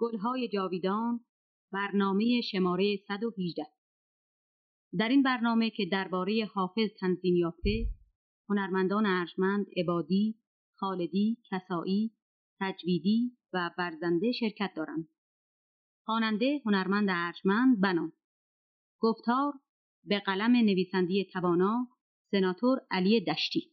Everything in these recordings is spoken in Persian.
گلهای جاویدان برنامه شماره 118 در این برنامه که درباره حافظ تنظیم یافته هنرمندان ارجمند عبادی، خالدی، کسایی، تجویدی و برزنده شرکت دارند. خواننده هنرمند ارجمند بنا گفتار به قلم نویسندی توانا سناتور علی دشتی.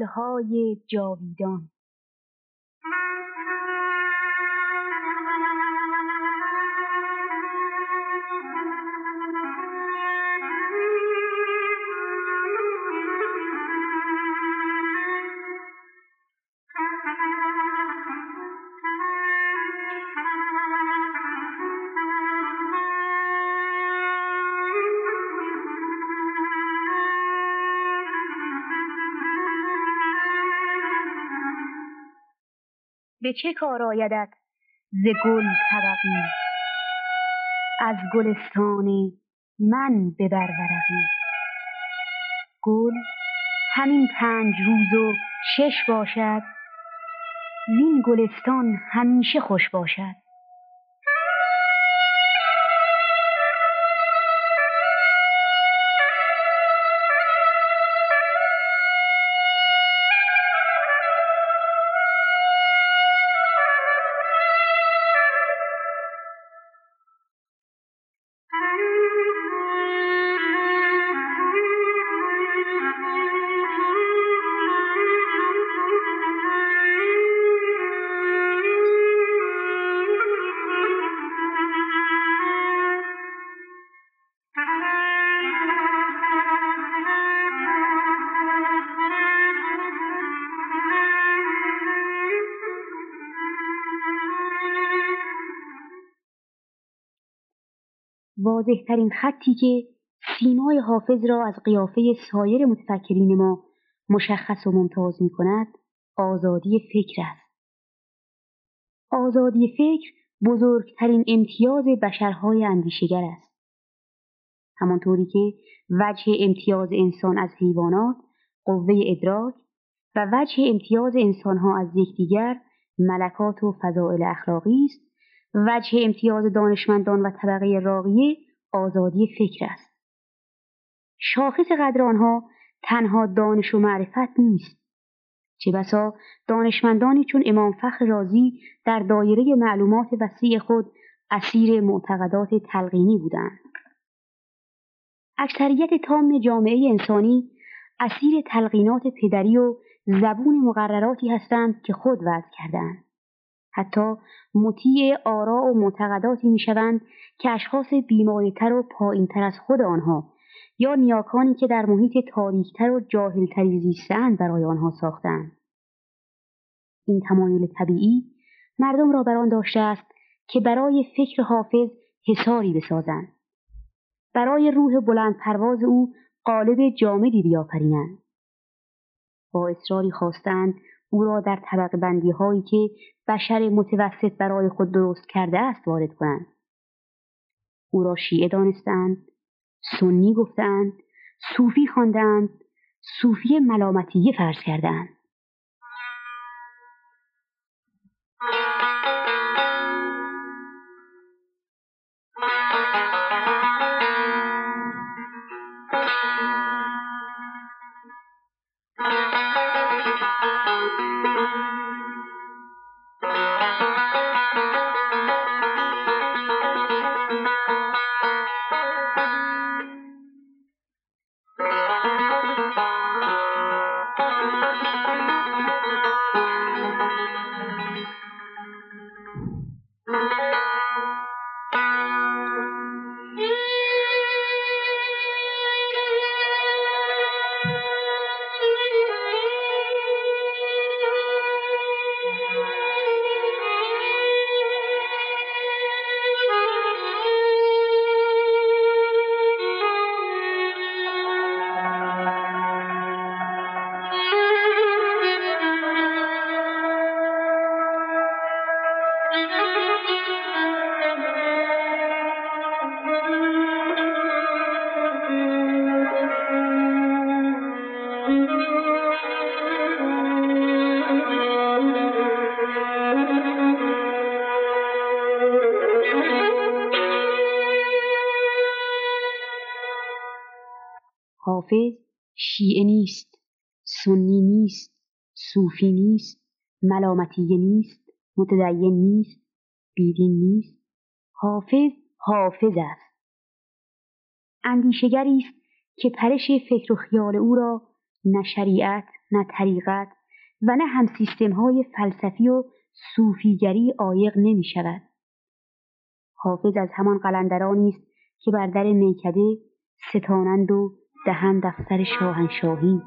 گلهای جاویدان. به چه کار آیدت؟ ز گل طبقی. از گلستان من ببر ورقی. گل همین پنج روز و شش باشد. وین گلستان همیشه خوش باشد. واضحترین خطی که سیمای حافظ را از قیافه سایر متفکرین ما مشخص و ممتاز می کند آزادی فکر است. آزادی فکر بزرگترین امتیاز بشرهای اندیشگر است. همانطوری که وجه امتیاز انسان از حیوانات قوه ادراک و وجه امتیاز انسانها از یکدیگر ملکات و فضائل اخلاقی است وجه امتیاز دانشمندان و طبقه راقیه آزادی فکر است. شاخص قدر آنها تنها دانش و معرفت نیست. چه بسا دانشمندانی چون امام فخر رازی در دایره معلومات وسیع خود اسیر معتقدات تلقینی بودند. اکثریت تام جامعه انسانی اسیر تلقینات پدری و زبون مقرراتی هستند که خود وضع کردند. حتی مطیع آرا و معتقداتی می‌شوند که اشخاص بیمایهتر و پایینتر از خود آنها یا نیاکانی که در محیط تاریکتر و جاهلتری زیستهاند برای آنها ساختند این تمایل طبیعی مردم را بر آن داشته است که برای فکر حافظ حساری بسازند. برای روح بلند پرواز او قالب جامدی بیافرینند. با اصراری خواستند او را در طبق بندی هایی که بشر متوسط برای خود درست کرده است وارد کنند. او را شیعه دانستند، سنی گفتند، صوفی خواندند، صوفی ملامتیه فرض کردند. ملامتیه نیست متدین نیست بیدین نیست. حافظ حافظ است. اندیشگری است که پرش فکر و خیال او را نه شریعت نه طریقت و نه هم سیستم های فلسفی و صوفیگری عایق نمی شود. حافظ از همان قلندرانی است که بر در میکده ستانند و دهند دفتر شاهنشاهی.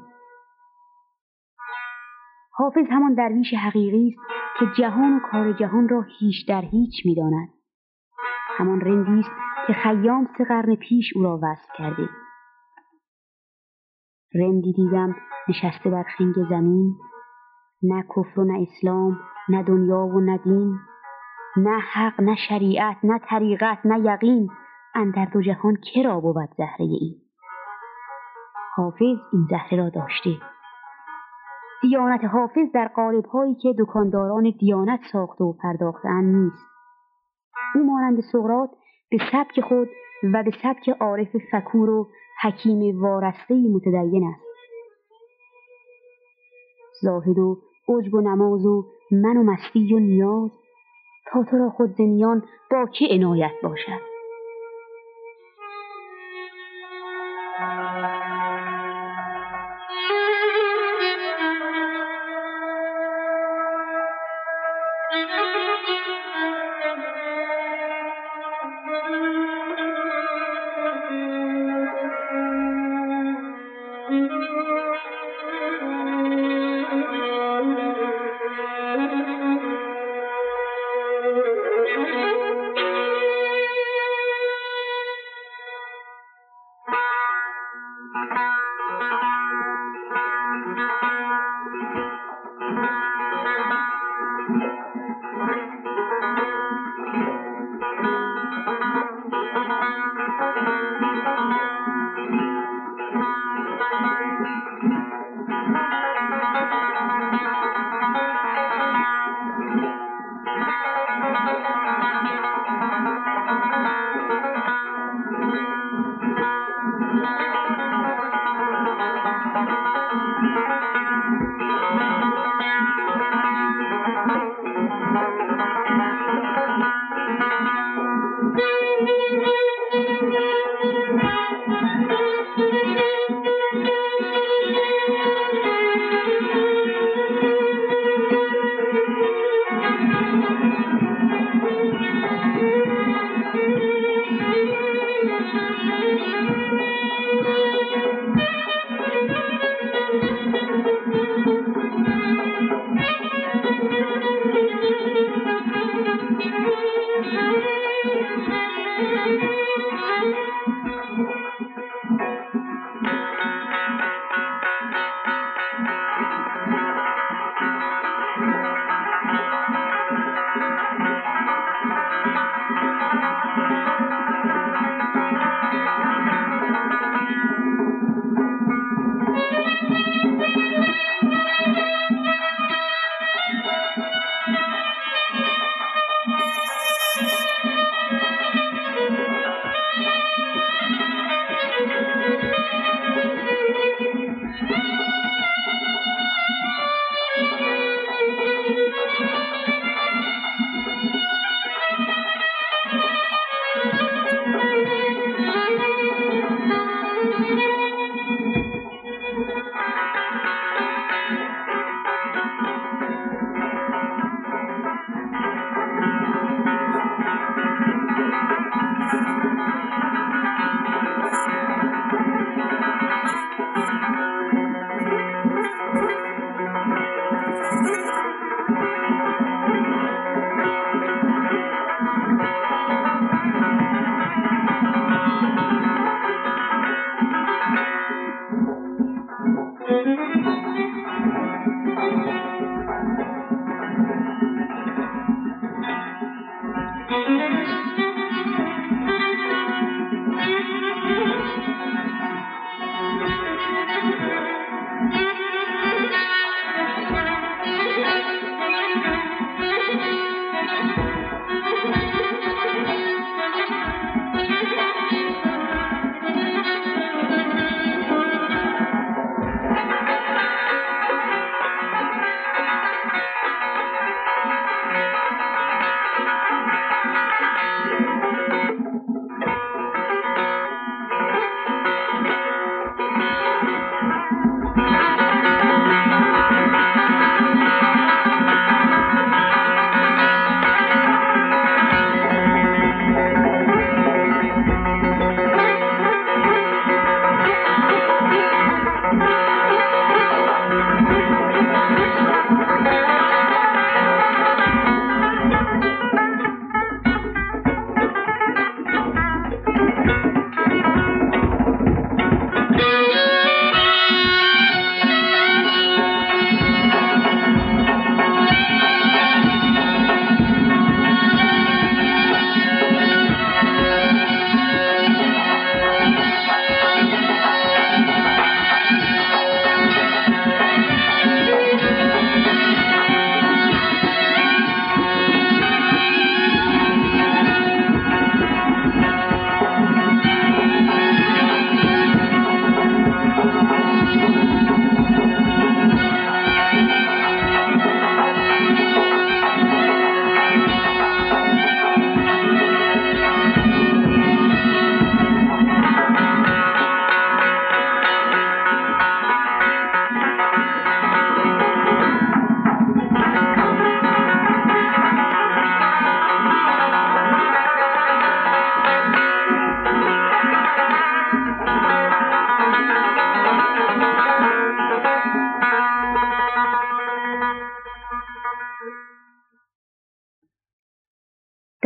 حافظ همان درویش حقیقی است که جهان و کار جهان را هیچ در هیچ می‌داند. همان رندی است که خیام سه قرن پیش او را وصف کرده. رندی دیدم نشسته بر خنگ زمین. نه کفر و نه اسلام نه دنیا و نه دین. نه حق نه شریعت نه طریقت نه یقین. اندر دو جهان کرا بود زهره این حافظ این زهره را داشته. دیانت حافظ در قالب هایی که دکانداران دیانت ساخته و پرداختهاند نیست. او مانند سقراط به سبک خود و به سبک عارف فکور و حکیم وارسته متدین است. زاهد و عجب و نماز و من و مستی و نیاز تا تو را خود زمیان با که عنایت باشد؟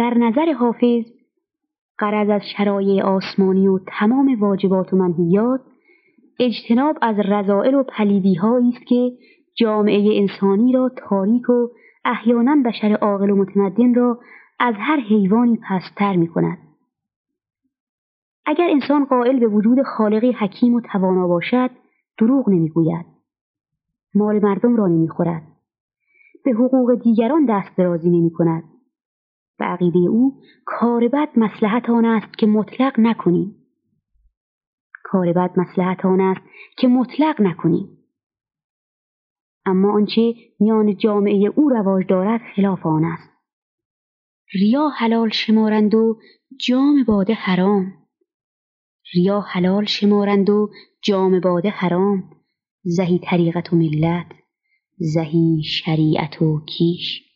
در نظر حافظ قرض از شرایع آسمانی و تمام واجبات و منهیات اجتناب از رضائل و پلیدیهایی است که جامعه انسانی را تاریک و احیانا بشر عاقل و متمدن را از هر حیوانی پستر می کند. اگر انسان قائل به وجود خالقی حکیم و توانا باشد دروغ نمی‌گوید. مال مردم را نمی‌خورد. به حقوق دیگران دست درازی نمی کند و عقیده او کار بد مسلحت آن است که مطلق نکنیم. کار بد مسلحت آن است که مطلق نکنیم. اما آنچه میان جامعه او رواج دارد خلاف آن است. ریا حلال شمارند و جام باده حرام. ریا حلال شمارند و جام باده حرام. زهی طریقت و ملت زهی شریعت و کیش.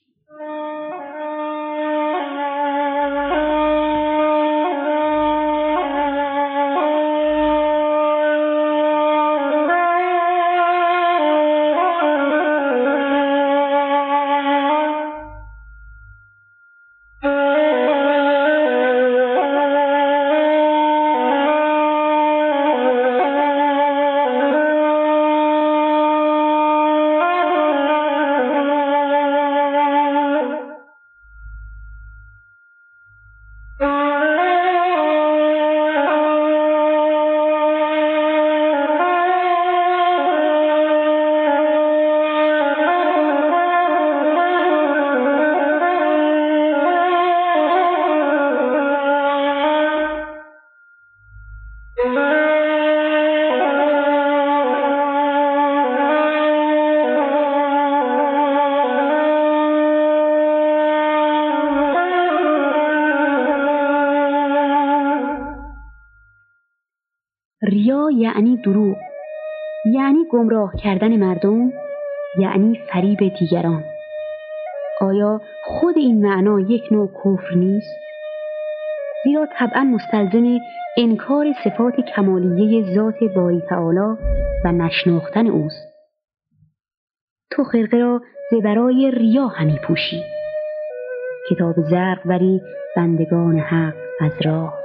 یعنی دروغ یعنی گمراه کردن مردم یعنی فریب دیگران. آیا خود این معنا یک نوع کفر نیست؟ زیرا طبعا مستلزم انکار صفات کمالیه ذات باری تعالی و نشناختن اوست. تو خرقه را زبرای ریا همی پوشی. کتاب زرق وری بندگان حق از راه.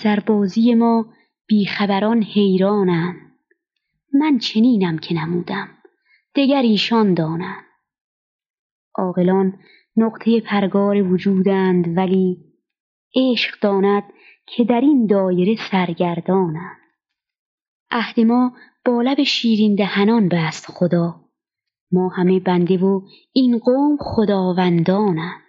نظربازی ما بیخبران حیرانم من چنینم که نمودم. دگر ایشان دانم عاقلان نقطه پرگار وجودند ولی عشق داند که در این دایره سرگردانم عهد ما با لب شیرین دهنان بست خدا. ما همه بنده و این قوم خداوندانم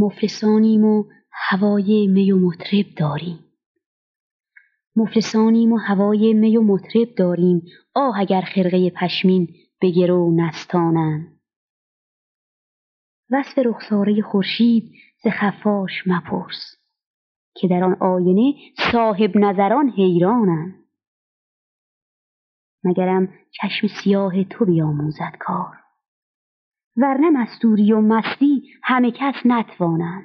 مفلسانیم و هوای می و مطرب داریم. مفلسانیم و هوای می و مطرب داریم. آه اگر خرقه پشمین به گرو نستانند. وصف رخساره خورشید ز خفاش مپرس که در آن آینه صاحب نظران حیرانند. مگرم چشم سیاه تو بیاموزد کار. ورنه مستوری و مستی همه کس نتوانند.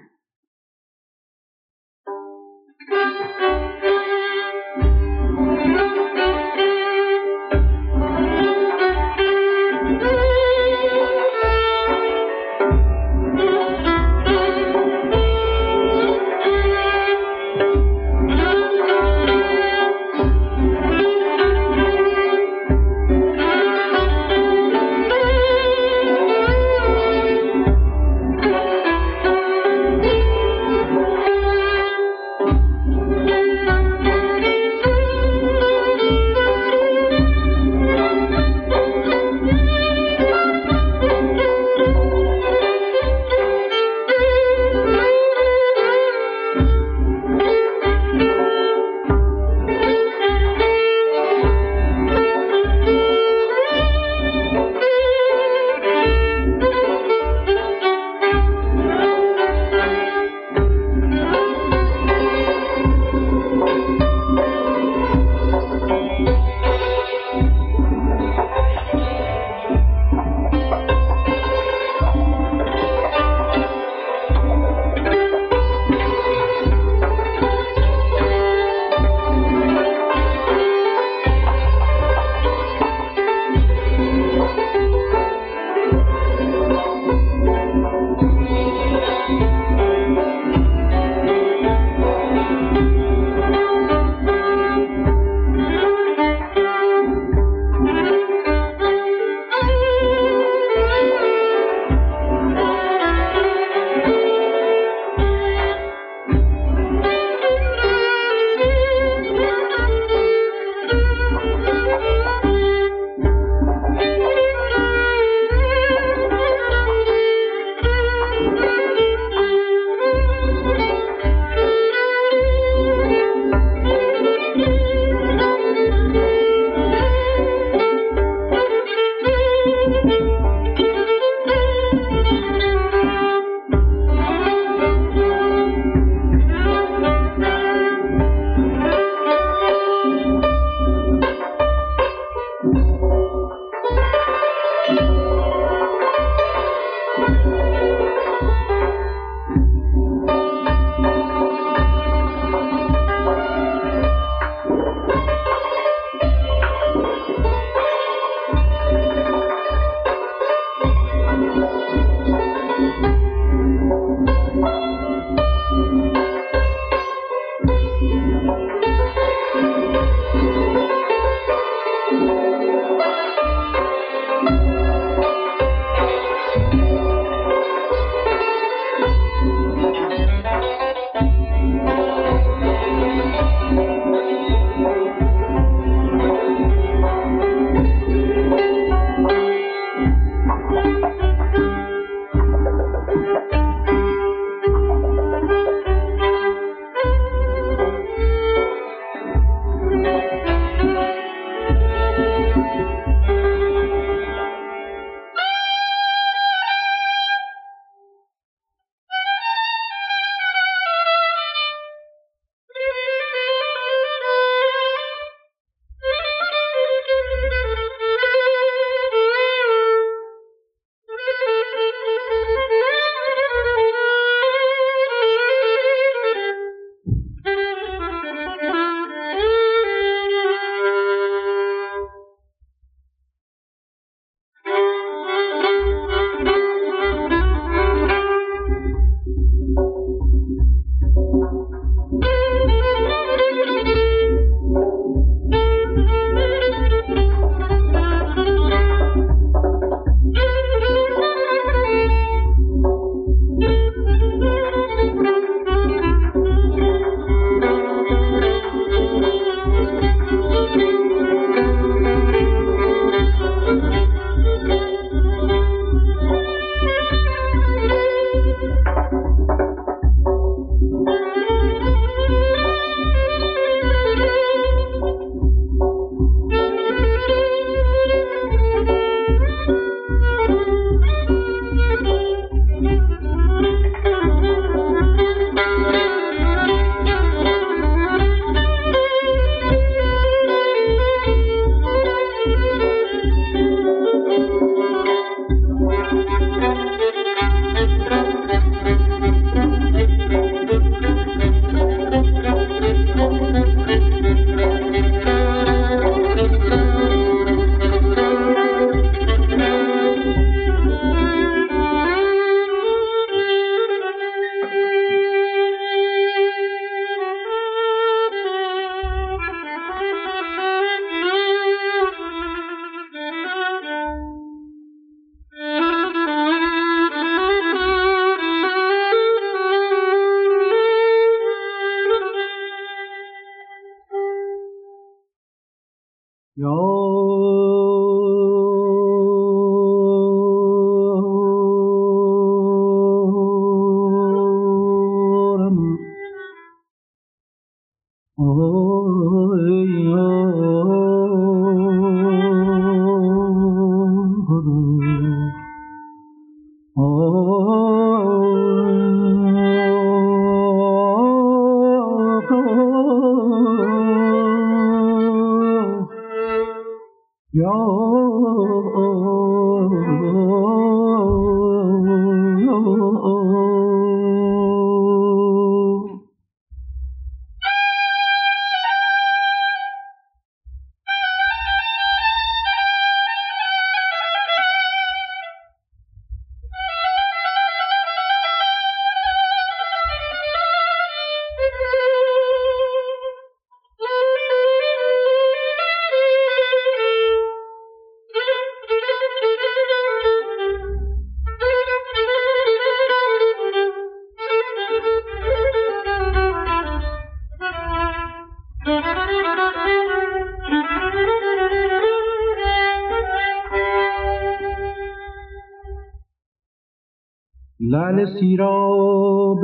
سیراب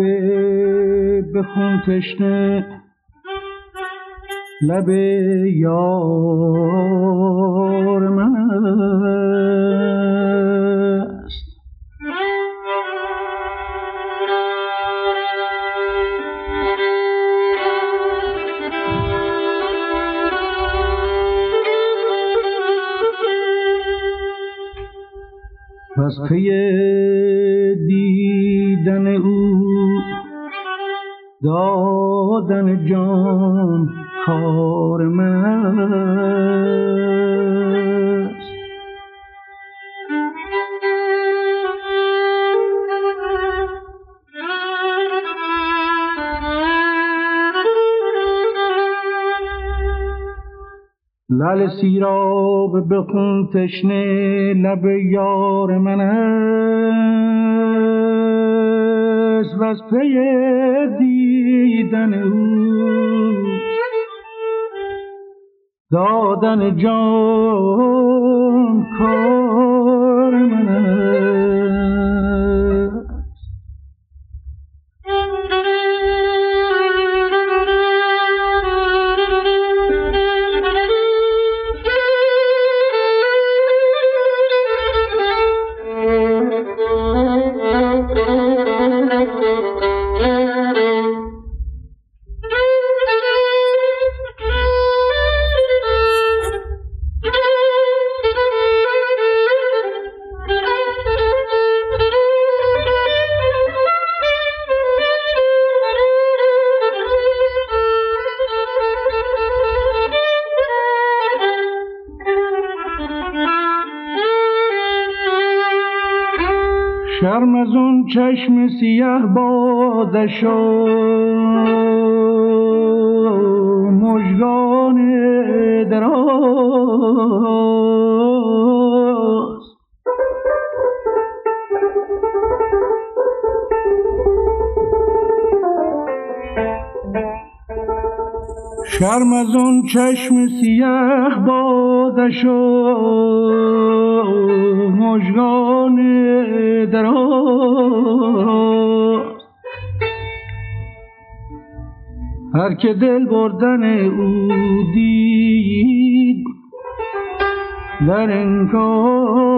به خون تشنه. لب یار من است پس دادن جان کار من. لال سیراب خون تشنه لب یار من است. و از پی دیدن او دادن جان کار چشم سیه بادش و مجگان دراز. شرم از اون چشم سیه بادش هر که دل بردن او دید در انکار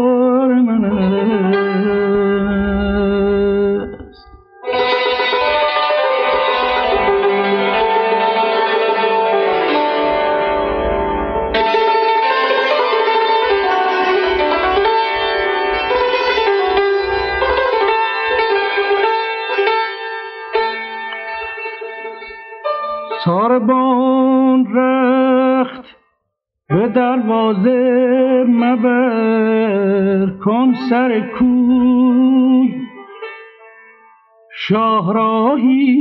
شاهراهی.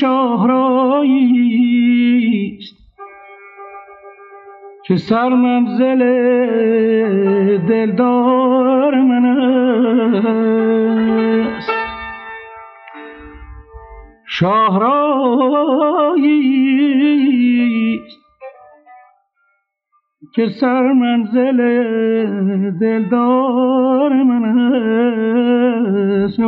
شاهراهی که سر منزل دلدار من است. شاهرایی که سر منزل دلدار من است.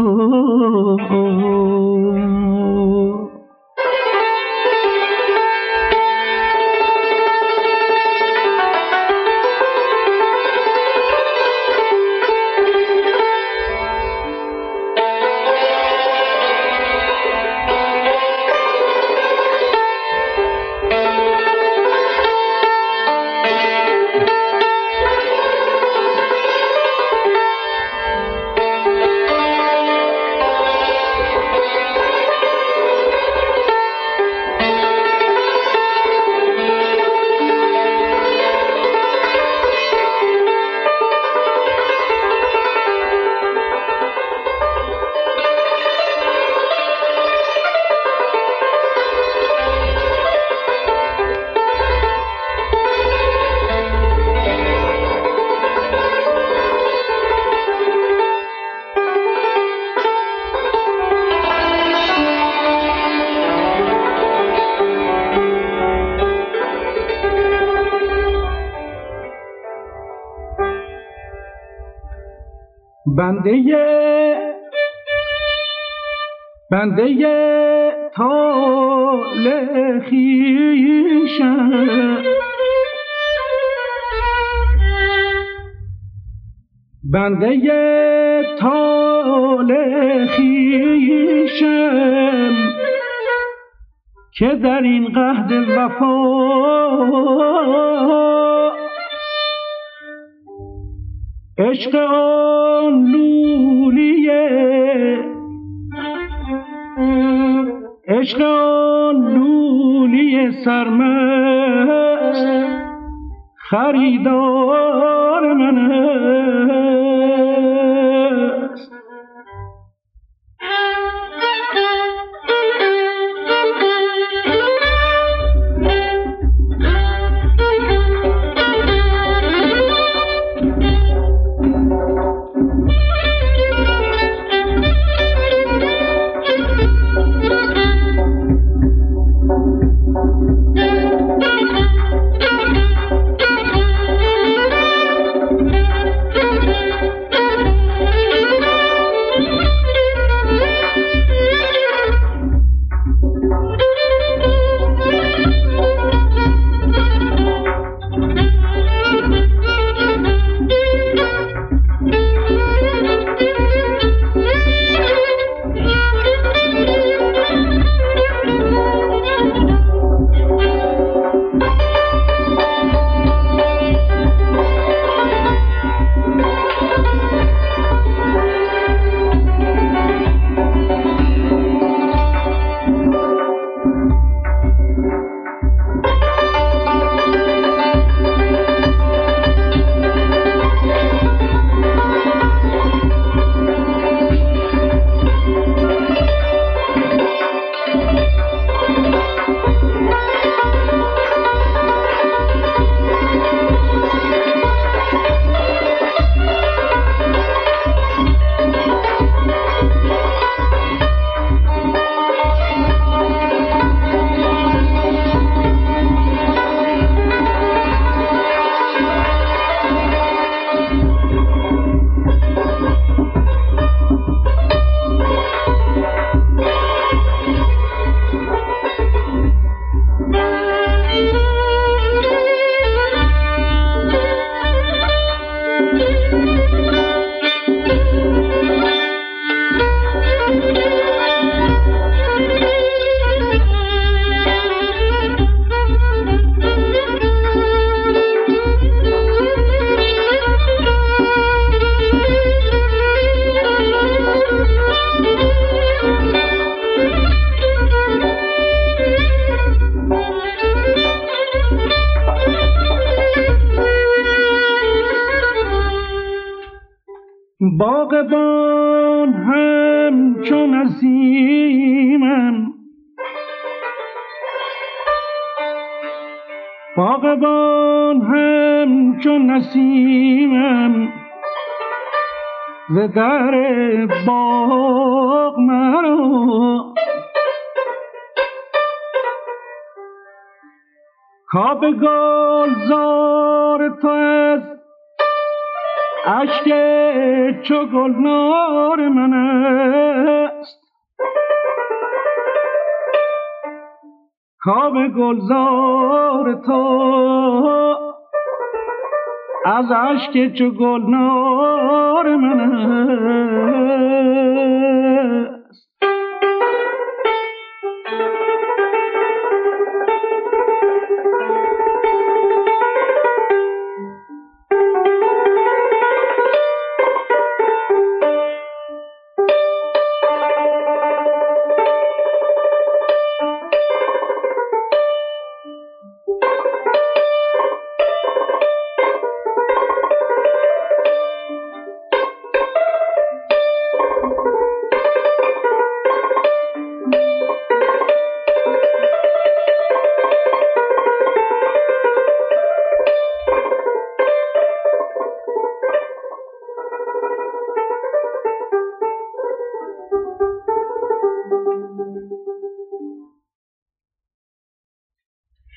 بنده بنده تال خیشم بنده تال خیشم که در این قهد وفا عشق آن لولیه. عشق آن لولی سرمست. خریدار منه. نسیمم. ز در باغ مرا کاب گلزار تو از اشک چو گلنار من است. کاب گلزار تو از عشق چو گلنار من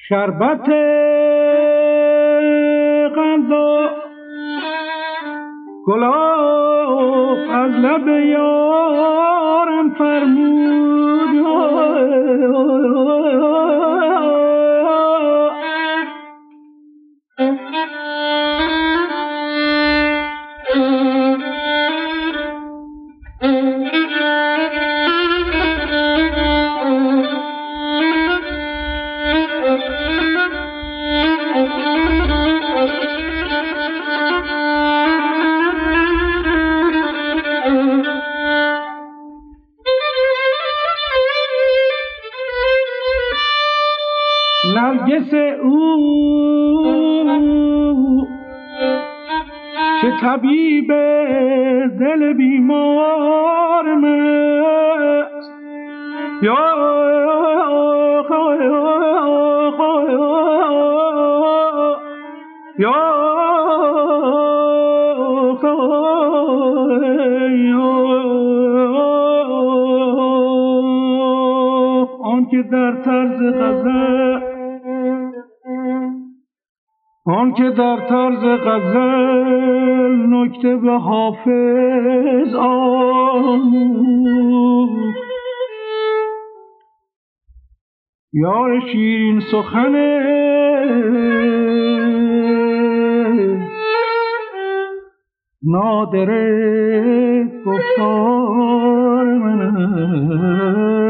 شربت قند و گلاب از لب یارم طبیب دل بیمار من یا یا آن که در طرز غزل آن که در طرز غزل نکته به حافظ آموخت. یار شیرین سخن نادره گفتار من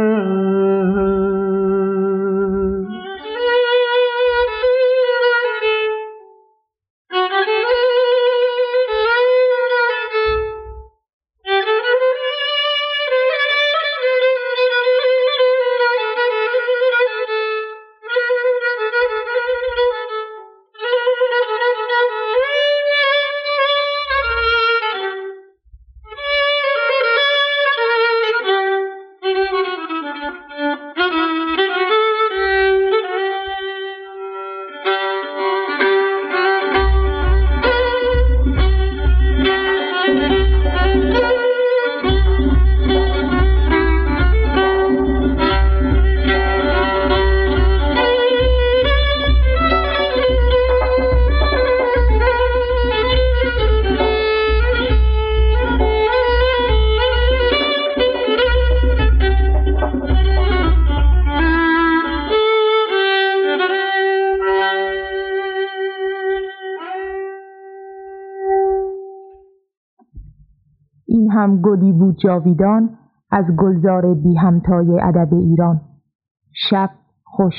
جاویدان از گلزار بی همتای ادب ایران. شب خوش.